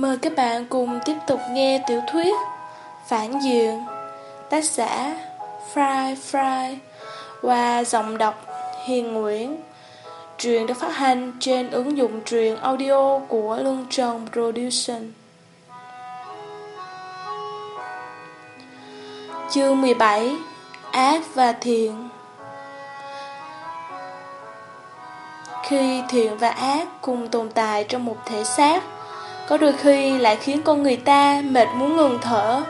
Mời các bạn cùng tiếp tục nghe tiểu thuyết Phản Diện, Tác giả Fry Fry Qua giọng đọc Hiền Nguyễn. Truyện được phát hành trên ứng dụng truyện audio của Lương Trần Production Chương 17 Ác và Thiện. Khi thiện và ác cùng tồn tại trong một thể xác có đôi khi lại khiến con người ta mệt muốn ngừng thở.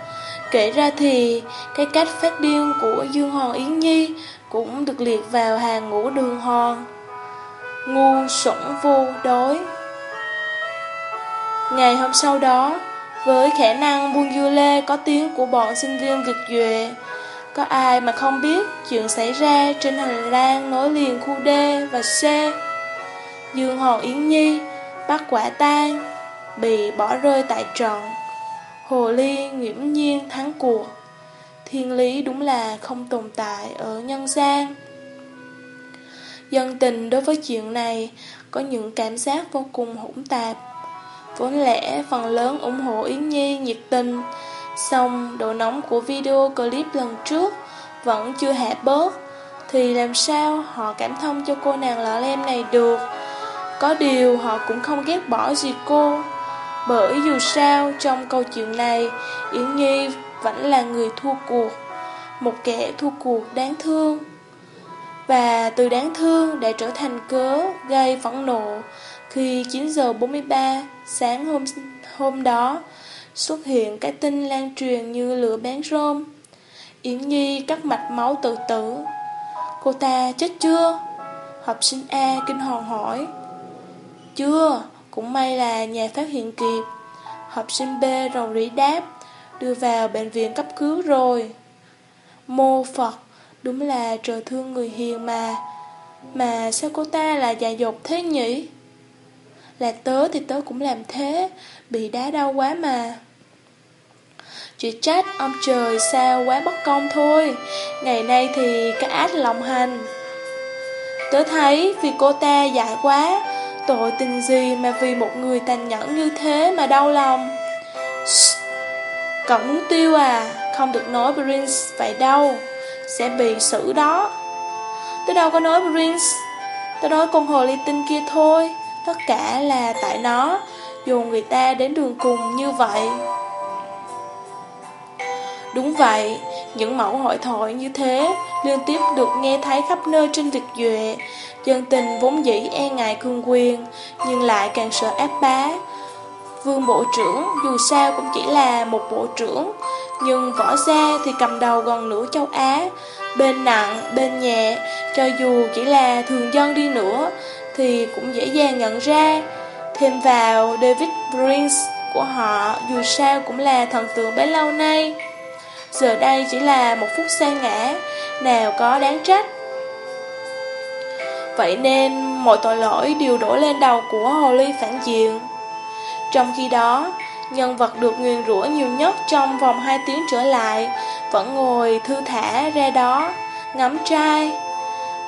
Kể ra thì, cái cách phát điên của Dương Hòn Yến Nhi cũng được liệt vào hàng ngũ đường hòn. Ngu sủng vô đối. Ngày hôm sau đó, với khả năng buông dưa lê có tiếng của bọn sinh viên Việt Duệ, có ai mà không biết chuyện xảy ra trên hành lang nối liền khu D và C. Dương Hòn Yến Nhi bắt quả tang bị bỏ rơi tại trận. Hồ ly nghiễm nhiên thắng cuộc. Thiên lý đúng là không tồn tại ở nhân gian. Dân tình đối với chuyện này có những cảm giác vô cùng hỗn tạp. Vốn lẽ phần lớn ủng hộ Yến Nhi nhiệt tình, xong độ nóng của video clip lần trước vẫn chưa hạ bớt, thì làm sao họ cảm thông cho cô nàng lọ lem này được. Có điều họ cũng không ghét bỏ gì cô. Bởi dù sao, trong câu chuyện này, Yến Nhi vẫn là người thua cuộc, Một kẻ thua cuộc đáng thương. Và từ đáng thương đã trở thành cớ gây phẫn nộ Khi 9 giờ 43 sáng hôm hôm đó Xuất hiện cái tin lan truyền như lửa bán rôm. Yến Nhi cắt mạch máu tự tử. Cô ta chết chưa? Học sinh A kinh hồn hỏi. Chưa cũng may là nhà phát hiện kịp. Học sinh B rầu rĩ đáp, Đưa vào bệnh viện cấp cứu rồi. Mô Phật, Đúng là trời thương người hiền mà. Mà sao cô ta là dài dột thế nhỉ? Là tớ thì tớ cũng làm thế, Bị đá đau quá mà. Chỉ trách ông trời sao quá bất công thôi. Ngày nay thì cái ác lòng hành. Tớ thấy vì cô ta dại quá Tội tình gì mà vì một người tàn nhẫn như thế mà đau lòng? Cậu muốn tiêu à Không được nói Prince vậy đâu Sẽ bị xử đó. Tôi đâu có nói Prince, Tôi nói con hồ ly tinh kia thôi, Tất cả là tại nó, dù người ta đến đường cùng như vậy. Đúng vậy những mẫu hội thoại như thế Liên tiếp được nghe thấy khắp nơi trên việc duệ. Dân tình vốn dĩ e ngại cương quyền Nhưng lại càng sợ áp bá. Vương bộ trưởng dù sao cũng chỉ là một bộ trưởng Nhưng võ gia thì cầm đầu gần nửa châu Á. Bên nặng, bên nhẹ Cho dù chỉ là thường dân đi nữa Thì cũng dễ dàng nhận ra. Thêm vào David Prince của họ Dù sao cũng là thần tượng bấy lâu nay. Giờ đây chỉ là một phút sa ngã Nào có đáng trách. Vậy nên mọi tội lỗi đều đổ lên đầu của hồ ly phản diện. Trong khi đó, Nhân vật được nguyền rủa nhiều nhất trong vòng 2 tiếng trở lại Vẫn ngồi thư thả ra đó, Ngắm trai.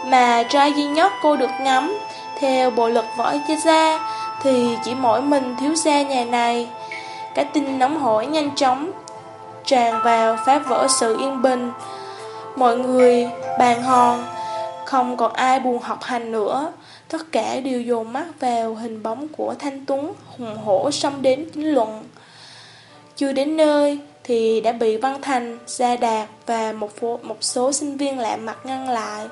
Mà trai duy nhất cô được ngắm Theo bộ luật võ gia Thì chỉ mỗi mình thiếu gia nhà này. Cái tin nóng hổi nhanh chóng Tràn vào phá vỡ sự yên bình. Mọi người bàn hòn không còn ai buồn học hành nữa. Tất cả đều dồn mắt vào hình bóng của Thanh Tuấn hùng hổ xông đến chính luận. Chưa đến nơi thì đã bị Văn Thành, Gia Đạt và một, một số sinh viên lạ mặt ngăn lại.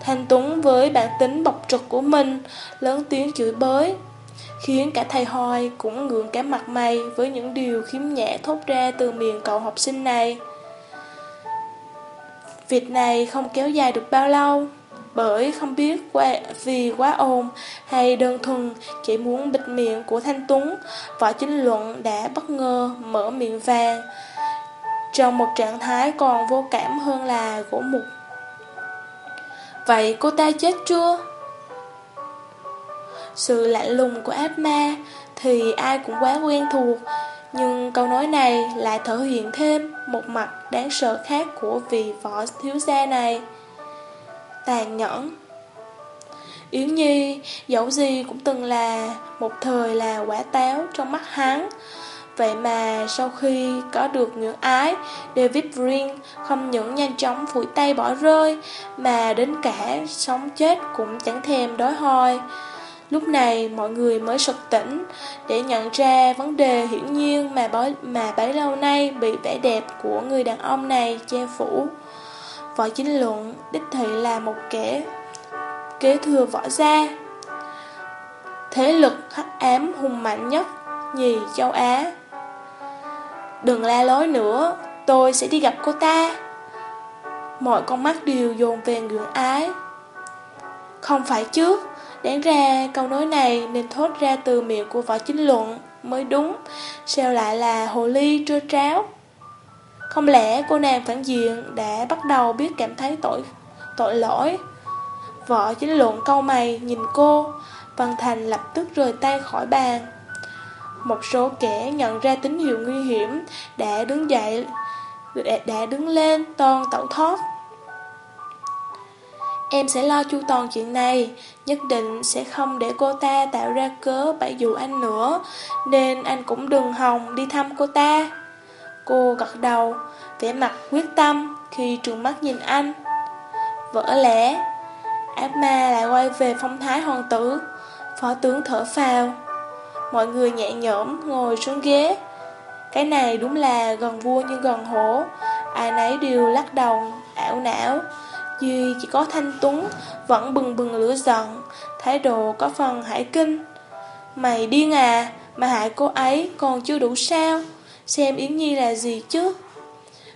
Thanh Tuấn với bản tính bộc trực của mình lớn tiếng chửi bới Khiến cả thầy Hoi cũng ngượng cả mặt mày với những điều khiếm nhẹ thốt ra từ miệng cậu học sinh này Việc này không kéo dài được bao lâu bởi không biết qua, vì quá ồn hay đơn thuần chỉ muốn bịt miệng của Thanh Tuấn, võ chính luận đã bất ngờ mở miệng vàng, trong một trạng thái còn vô cảm hơn là gỗ mục. Vậy cô ta chết chưa? Sự lạnh lùng của ác ma thì ai cũng quá quen thuộc, nhưng câu nói này lại thể hiện thêm một mặt đáng sợ khác của vị võ thiếu gia này tàn nhẫn. Yến Nhi dẫu gì cũng từng là một thời là quả táo trong mắt hắn. Vậy mà sau khi có được ngưỡng ái, David Green không những nhanh chóng phủi tay bỏ rơi, mà đến cả sống chết cũng chẳng thèm đối hoi. Lúc này mọi người mới sực tỉnh để nhận ra vấn đề hiển nhiên mà bấy, mà bấy lâu nay bị vẻ đẹp của người đàn ông này che phủ. Võ chính luận đích thị là một kẻ kế thừa võ gia. Thế lực hắc ám hùng mạnh nhất nhì châu Á. Đừng la lối nữa, tôi sẽ đi gặp cô ta. Mọi con mắt đều dồn về ngưỡng ái. Không phải chứ, đáng ra câu nói này nên thốt ra từ miệng của võ chính luận mới đúng, sao lại là hồ ly trơ tráo. Không lẽ cô nàng phản diện đã bắt đầu biết cảm thấy tội tội lỗi? Võ chính luận câu mày nhìn cô, Văn Thành lập tức rời tay khỏi bàn. Một số kẻ nhận ra tín hiệu nguy hiểm đã đứng dậy, đã, đã đứng lên toàn tẩu thoát. Em sẽ lo chu toàn chuyện này, nhất định sẽ không để cô ta tạo ra cớ bại dụ anh nữa, nên anh cũng đừng hòng đi thăm cô ta. Cô gật đầu, vẻ mặt quyết tâm khi trường mắt nhìn anh. Vỡ lẽ, ác ma lại quay về phong thái hoàng tử, phó tướng thở phào. Mọi người nhẹ nhõm ngồi xuống ghế. Cái này đúng là gần vua như gần hổ, ai nấy đều lắc đầu, ảo não. Duy chỉ có Thanh Tuấn vẫn bừng bừng lửa giận, thái độ có phần hải kinh. Mày điên à, mà hại cô ấy còn chưa đủ sao? Xem Yến Nhi là gì chứ?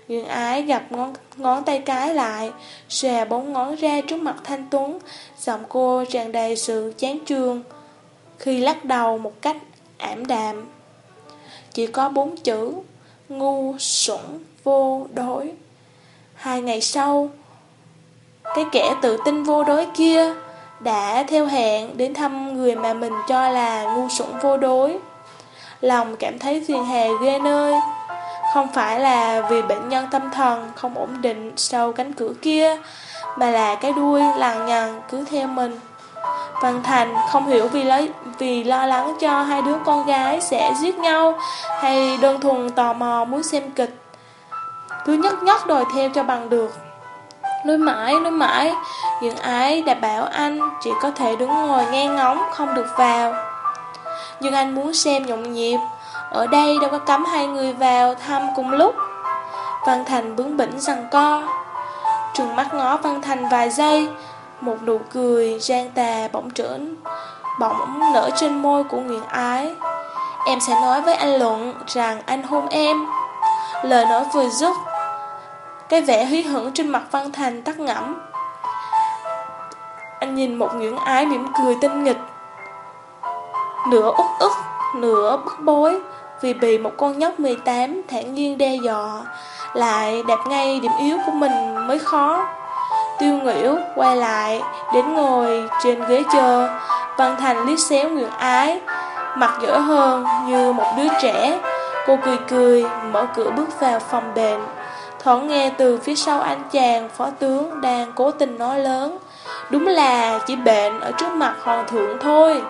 Nguyễn ái gặp ngón, ngón tay cái lại, xòe bóng ngón ra trước mặt Thanh Tuấn, giọng cô tràn đầy sự chán trường. Khi lắc đầu một cách ảm đạm, chỉ có bốn chữ, ngu, sủng vô, đối. Hai ngày sau, cái kẻ tự tin vô đối kia đã theo hẹn đến thăm người mà mình cho là ngu xuẩn vô đối. Lòng cảm thấy phiền hà ghê nơi. Không phải là vì bệnh nhân tâm thần không ổn định sau cánh cửa kia, mà là cái đuôi lằng nhằng cứ theo mình. Văn Thành không hiểu vì lo, vì lo lắng cho hai đứa con gái sẽ giết nhau hay đơn thuần tò mò muốn xem kịch. Cứ nhất nhất đòi theo cho bằng được. Nói mãi, nói mãi, những ái đã bảo anh chỉ có thể đứng ngồi nghe ngóng, không được vào. Nhưng anh muốn xem nhộn nhịp, ở đây đâu có cấm hai người vào thăm cùng lúc. Văn Thành bướng bỉnh rằng co. Trừng mắt ngó Văn Thành vài giây, một nụ cười gian tà bỗng trở bỗng nở trên môi của Nguyễn Ái. Em sẽ nói với anh Luận rằng anh hôn em. Lời nói vừa dứt, cái vẻ hí hửng trên mặt Văn Thành tắt ngẫm. Anh nhìn một Nguyễn Ái mỉm cười tinh nghịch. Nửa út ức, nửa bức bối, vì bị một con nhóc 18 thản nhiên đe dọa, lại đạp ngay điểm yếu của mình mới khó. Tiêu Ngữ quay lại, đến ngồi trên ghế chờ, Văn Thành liếc xéo Nguyễn Ái, mặt dở hơn như một đứa trẻ. Cô cười cười, mở cửa bước vào phòng bệnh. Thoảng nghe từ phía sau anh chàng phó tướng đang cố tình nói lớn. Đúng là chỉ bệnh ở trước mặt hoàng thượng thôi.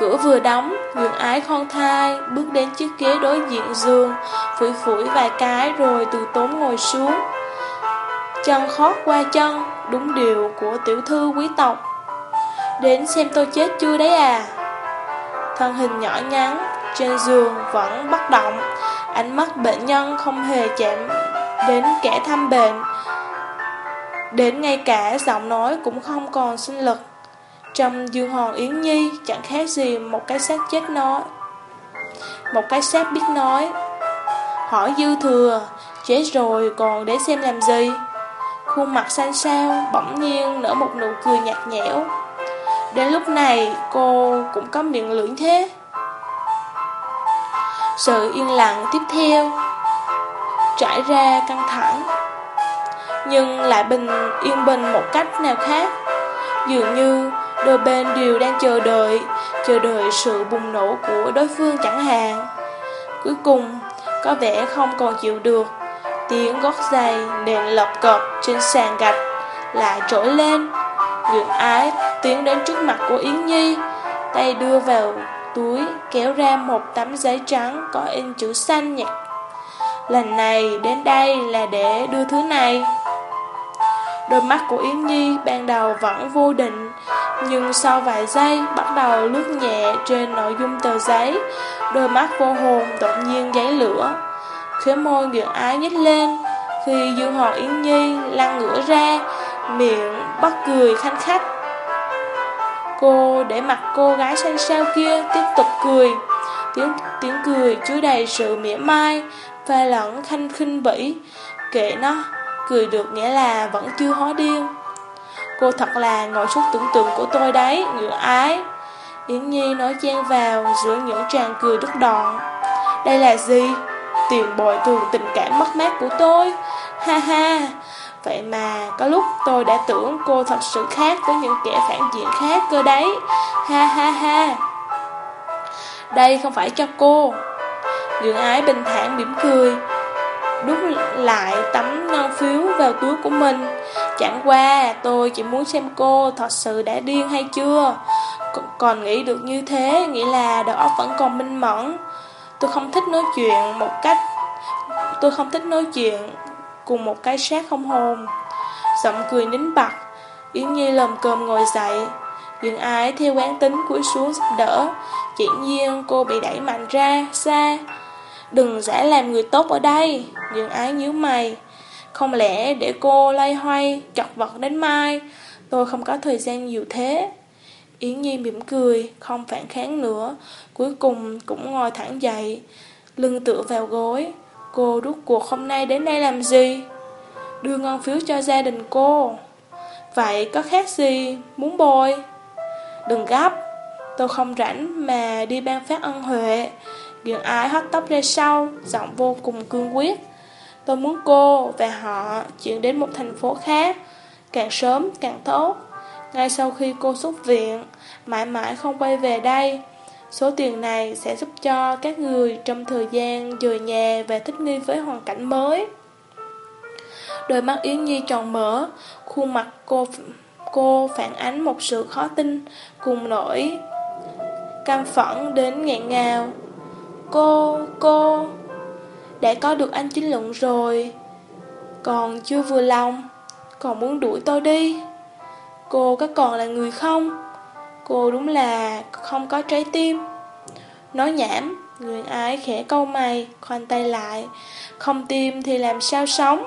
Cửa vừa đóng, Nguyễn Ái khon thai, bước đến chiếc ghế đối diện giường, phủi phủi vài cái rồi từ tốn ngồi xuống. Chân khót qua chân, đúng điều của tiểu thư quý tộc. Đến xem tôi chết chưa đấy à? Thân hình nhỏ nhắn, trên giường vẫn bất động, ánh mắt bệnh nhân không hề chạm đến kẻ thăm bệnh. Đến ngay cả giọng nói cũng không còn sinh lực. Trong dương hòn Yến Nhi chẳng khác gì một cái xác chết nói. Một cái xác biết nói. Hỏi dư thừa, chết rồi còn để xem làm gì? Khuôn mặt xanh xao, bỗng nhiên nở một nụ cười nhạt nhẽo. Đến lúc này cô cũng có miệng lưỡng thế. Sự yên lặng tiếp theo Trải ra căng thẳng, Nhưng lại bình, yên bình một cách nào khác. Dường như đôi bên đều đang chờ đợi Chờ đợi sự bùng nổ của đối phương chẳng hạn. Cuối cùng, có vẻ không còn chịu được, Tiếng gót giày nền lọc cọp trên sàn gạch lại trỗi lên. Nguyện ái tiến đến trước mặt của Yến Nhi, Tay đưa vào túi, kéo ra một tấm giấy trắng có in chữ xanh nhạt Lần này đến đây là để đưa thứ này. Đôi mắt của Yến Nhi ban đầu vẫn vô định, Nhưng sau vài giây bắt đầu lướt nhẹ trên nội dung tờ giấy. Đôi mắt vô hồn đột nhiên giấy lửa Khế môi Nguyệt Ái nhếch lên. Khi Dương Hoàng Yến Nhi lăn ngửa ra, Miệng bắt cười khanh khách. Cô để mặt cô gái xanh xao kia tiếp tục cười. Tiếng, tiếng cười chứa đầy sự mỉa mai Pha lẫn khanh khinh bỉ. Kệ nó Cười được nghĩa là vẫn chưa hóa điên Cô thật là ngồi suốt tưởng tượng của tôi đấy Ngựa ái. Yến Nhi nói chen vào giữa những tràng cười đứt đoạn. Đây là gì? Tiền bồi thường tình cảm mất mát của tôi. Ha ha Vậy mà có lúc tôi đã tưởng cô thật sự khác với những kẻ phản diện khác cơ đấy. Ha ha ha. Đây không phải cho cô. Dưỡng ái bình thản mỉm cười, Đút lại tấm ngân phiếu vào túi của mình. Chẳng qua, tôi chỉ muốn xem cô thật sự đã điên hay chưa. Còn nghĩ được như thế, Nghĩa là đầu óc vẫn còn minh mẫn. Tôi không thích nói chuyện một cách, Tôi không thích nói chuyện Cùng một cái xác không hồn Giọng cười nín bặt, Yến Nhi lầm cơm ngồi dậy. Dương ái theo quán tính cúi xuống giúp đỡ, Chỉ nhiên cô bị đẩy mạnh ra xa Đừng giả làm người tốt ở đây. Dương ái nhíu mày, Không lẽ để cô lay hoay Chọc vật đến mai, Tôi không có thời gian nhiều thế. Yến Nhi mỉm cười, Không phản kháng nữa, Cuối cùng cũng ngồi thẳng dậy, Lưng tựa vào gối. Cô rút cuộc hôm nay đến đây làm gì? Đưa ngân phiếu cho gia đình cô. Vậy có khác gì, Muốn bồi? Đừng gấp, Tôi không rảnh mà đi ban phát ân huệ. Dường ái hất tóc ra sau, Giọng vô cùng cương quyết. Tôi muốn cô và họ chuyển đến một thành phố khác, Càng sớm càng tốt. Ngay sau khi cô xuất viện, Mãi mãi không quay về đây Số tiền này sẽ giúp cho các người trong thời gian rời nhà và thích nghi với hoàn cảnh mới. Đôi mắt Yến Nhi tròn mở, khuôn mặt cô cô phản ánh một sự khó tin cùng nỗi cam phẫn đến nghẹn ngào. Cô, cô, đã có được anh chính luận rồi, còn chưa vừa lòng, còn muốn đuổi tôi đi. Cô có còn là người không? Cô đúng là không có trái tim. Nói nhảm, Người ái khẽ câu mày, Khoanh tay lại. Không tim thì làm sao sống?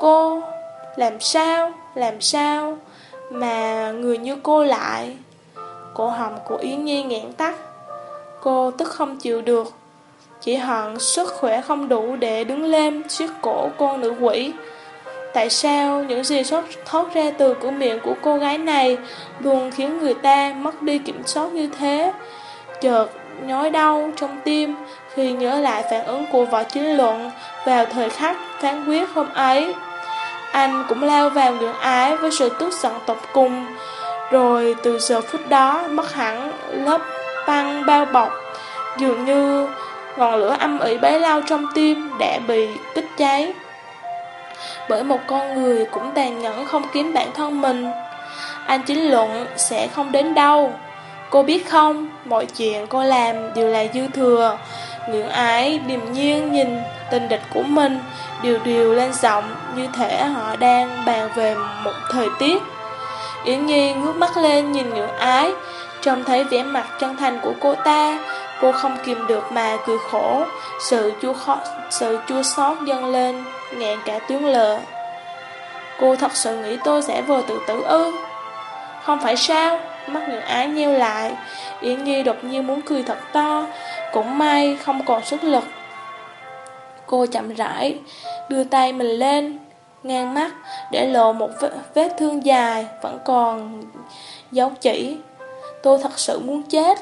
Cô, Làm sao Làm sao Mà người như cô lại? Cổ họng của Yến Nhi nghẹn tắt. Cô tức không chịu được. Chỉ hận sức khỏe không đủ để đứng lên siết cổ con nữ quỷ. Tại sao những gì thoát, thoát ra từ cửa miệng của cô gái này luôn khiến người ta mất đi kiểm soát như thế? Chợt nhói đau trong tim khi nhớ lại phản ứng của võ chính luận vào thời khắc phán quyết hôm ấy. Anh cũng lao vào ngưỡng ái với sự tức giận tột cùng, rồi từ giờ phút đó mất hẳn lớp băng bao bọc, dường như ngọn lửa âm ỉ bấy lao trong tim đã bị kích cháy bởi một con người cũng tàn nhẫn không kiếm bản thân mình. Anh chính luận sẽ không đến đâu. Cô biết không, mọi chuyện cô làm đều là dư thừa. Ngưỡng ái điềm nhiên nhìn tình địch của mình điều điều lên giọng như thể họ đang bàn về một thời tiết. Yến Nhi ngước mắt lên nhìn ngưỡng ái, trông thấy vẻ mặt chân thành của cô ta, cô không kìm được mà cười khổ, sự chua khó, sự chua xót dâng lên nghẹn cả tiếng lờ. Cô thật sự nghĩ tôi sẽ vừa tự tử ư? Không phải sao? Mắt người ái nheo lại, Yến Nhi đột nhiên muốn cười thật to, cũng may không còn sức lực. Cô chậm rãi, đưa tay mình lên, ngang mắt, để lộ một vết thương dài, vẫn còn dấu chỉ. Tôi thật sự muốn chết.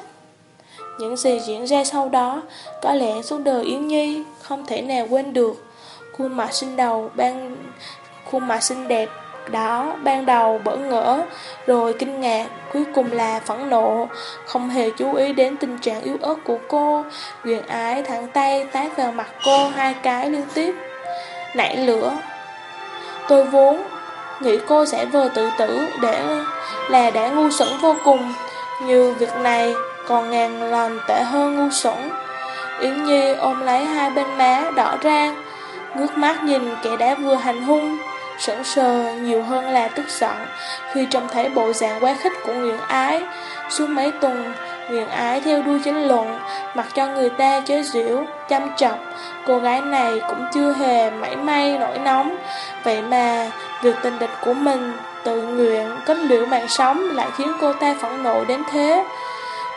Những gì diễn ra sau đó, có lẽ suốt đời Yến Nhi không thể nào quên được. Khuôn mặt xinh đầu ban khuôn mặt xinh đẹp đó ban đầu bỡ ngỡ, rồi kinh ngạc, cuối cùng là phẫn nộ, không hề chú ý đến tình trạng yếu ớt của cô. Quyền ái thẳng tay tát vào mặt cô hai cái liên tiếp, nảy lửa. Tôi vốn nghĩ cô sẽ vừa tự tử để là đã ngu xuẩn vô cùng, như việc này còn ngàn lần tệ hơn ngu xuẩn. Yến Nhi ôm lấy hai bên má đỏ rang, ngước mắt nhìn kẻ đã vừa hành hung, sững sờ nhiều hơn là tức giận khi trông thấy bộ dạng quá khích của Nguyễn Ái. Suốt mấy tuần, Nguyễn Ái theo đuôi chính luận, mặc cho người ta chế giễu, chăm chọc, cô gái này cũng chưa hề mảy may nổi nóng. Vậy mà, việc tình địch của mình tự nguyện kết liễu mạng sống lại khiến cô ta phẫn nộ đến thế.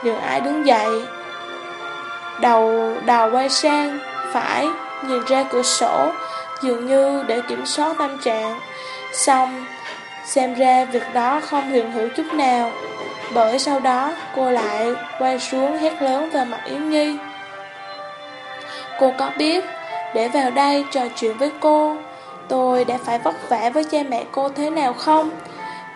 Nguyễn Ái đứng dậy, đầu đầu quay sang, phải, nhìn ra cửa sổ, dường như để kiểm soát tâm trạng. Xong, xem ra việc đó không hiện hữu chút nào, bởi sau đó cô lại quay xuống hét lớn vào mặt Yến Nhi. Cô có biết, để vào đây trò chuyện với cô, tôi đã phải vất vả với cha mẹ cô thế nào không?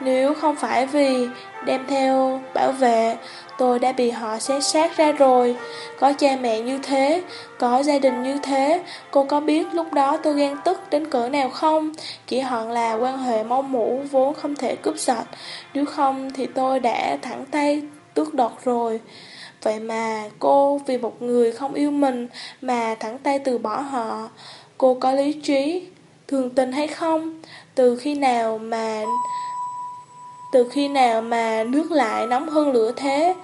Nếu không phải vì đem theo bảo vệ, tôi đã bị họ xé xác ra rồi. Có cha mẹ như thế, có gia đình như thế, cô có biết lúc đó tôi ghen tức đến cỡ nào không? Chỉ hận là quan hệ máu mũ vốn không thể cướp giật, nếu không thì tôi đã thẳng tay tước đoạt rồi. Vậy mà cô vì một người không yêu mình mà thẳng tay từ bỏ họ. Cô có lý trí, thường tình hay không? Từ khi nào mà từ khi nào mà nước lại nóng hơn lửa thế?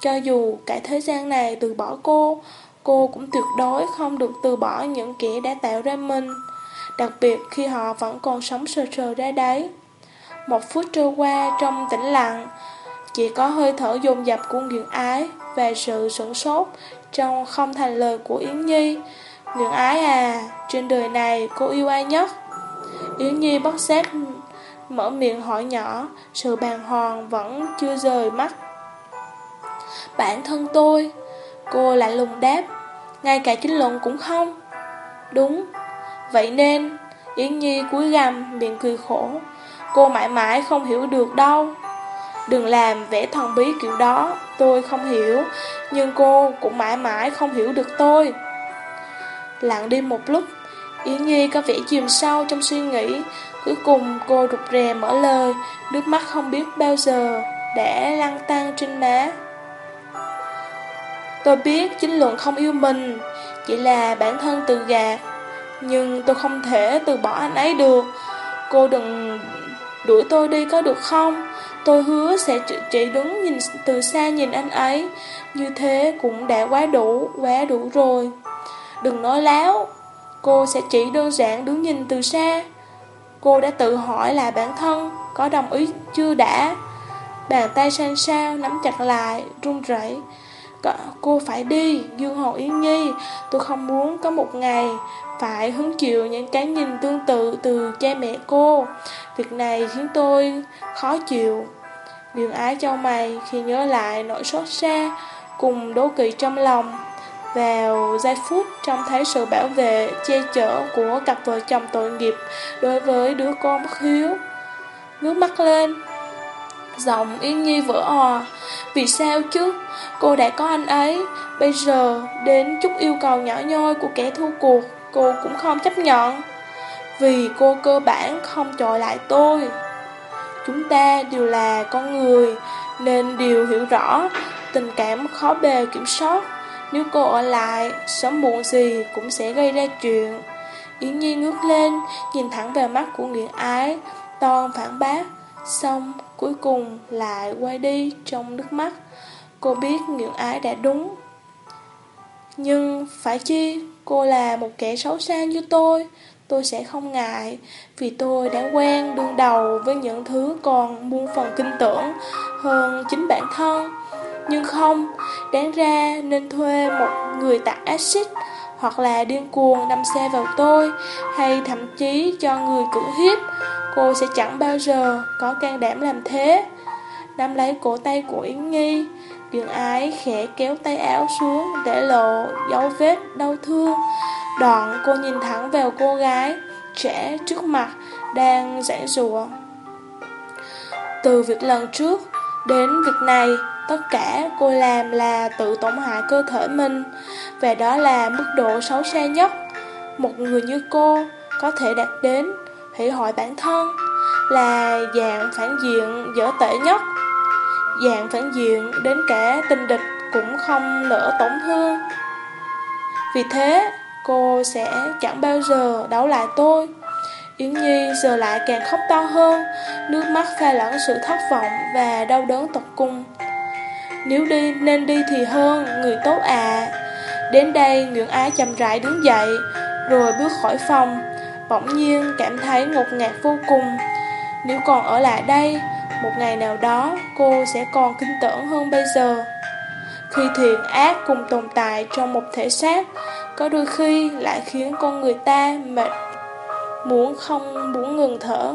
Cho dù cả thế gian này từ bỏ cô, cô cũng tuyệt đối không được từ bỏ những kẻ đã tạo ra mình. Đặc biệt khi họ vẫn còn sống sờ sờ ra đấy. Một phút trôi qua trong tĩnh lặng, chỉ có hơi thở dồn dập của Nguyễn Ái và sự sửng sốt trong không thành lời của Yến Nhi. Nguyễn Ái à, trên đời này cô yêu ai nhất? Yến Nhi bất giác mở miệng hỏi nhỏ, sự bàng hoàng vẫn chưa rời mắt. Bản thân tôi, cô lại lùng đáp, ngay cả chính luận cũng không. Đúng, vậy nên, Yến Nhi cúi gằm, miệng cười khổ, cô mãi mãi không hiểu được đâu. Đừng làm vẻ thần bí kiểu đó, tôi không hiểu, nhưng cô cũng mãi mãi không hiểu được tôi. Lặng đi một lúc, Yến Nhi có vẻ chìm sâu trong suy nghĩ, cuối cùng cô rụt rè mở lời, nước mắt không biết bao giờ đã lăn tăng trên má. Tôi biết chính luận không yêu mình, chỉ là bản thân tự gạt, nhưng tôi không thể từ bỏ anh ấy được. Cô đừng đuổi tôi đi có được không? Tôi hứa sẽ chỉ đứng nhìn từ xa nhìn anh ấy, như thế cũng đã quá đủ, quá đủ rồi. Đừng nói láo, cô sẽ chỉ đơn giản đứng nhìn từ xa. Cô đã tự hỏi là bản thân có đồng ý chưa đã. Bàn tay sang sao nắm chặt lại, run rẩy. Cô phải đi, Dương Hồ Yến Nhi Tôi không muốn có một ngày Phải hứng chịu những cái nhìn tương tự Từ cha mẹ cô Việc này khiến tôi khó chịu Đường ái cho mày Khi nhớ lại nỗi xót xa Cùng đố kỵ trong lòng vào giây phút trông thấy sự bảo vệ, che chở của cặp vợ chồng tội nghiệp đối với đứa con bất hiếu. Ngước mắt lên, giọng Yên Nhi vỡ ò. Vì sao chứ? Cô đã có anh ấy, bây giờ đến chút yêu cầu nhỏ nhoi của kẻ thua cuộc, cô cũng không chấp nhận. Vì cô cơ bản không chọi lại tôi. Chúng ta đều là con người, nên đều hiểu rõ tình cảm khó bề kiểm soát. Nếu cô ở lại, sớm muộn gì cũng sẽ gây ra chuyện. Yến Nhi ngước lên, nhìn thẳng vào mắt của Nguyễn Ái, toan phản bác, xong cuối cùng lại quay đi trong nước mắt. Cô biết Nguyễn Ái đã đúng. Nhưng phải chi cô là một kẻ xấu xa như tôi, tôi sẽ không ngại, vì tôi đã quen đương đầu với những thứ còn muôn phần kinh tưởng hơn chính bản thân. Nhưng không, đáng ra nên thuê một người tặng axit hoặc là điên cuồng đâm xe vào tôi hay thậm chí cho người cưỡng hiếp. Cô sẽ chẳng bao giờ có can đảm làm thế. Nắm lấy cổ tay của Yến Nghi, Đường ái khẽ kéo tay áo xuống để lộ dấu vết đau thương. Đoạn cô nhìn thẳng vào cô gái trẻ trước mặt đang giãy rụa. Từ việc lần trước đến việc này, Tất cả cô làm là tự tổn hại cơ thể mình Và đó là mức độ xấu xa nhất Một người như cô có thể đạt đến Hãy hỏi bản thân là dạng phản diện dở tệ nhất. Dạng phản diện đến cả tình địch cũng không nỡ tổn thương. Vì thế, cô sẽ chẳng bao giờ đấu lại tôi. Yến Nhi giờ lại càng khóc to hơn, nước mắt pha lẫn sự thất vọng và đau đớn tột cùng. Nếu đi nên đi thì hơn, người tốt à. Đến đây Nguyễn Ái chậm rãi đứng dậy, rồi bước khỏi phòng, bỗng nhiên cảm thấy ngột ngạt vô cùng. Nếu còn ở lại đây, một ngày nào đó cô sẽ còn kinh tởn hơn bây giờ. Khi thiện ác cùng tồn tại trong một thể xác, có đôi khi lại khiến con người ta mệt, muốn không muốn ngừng thở.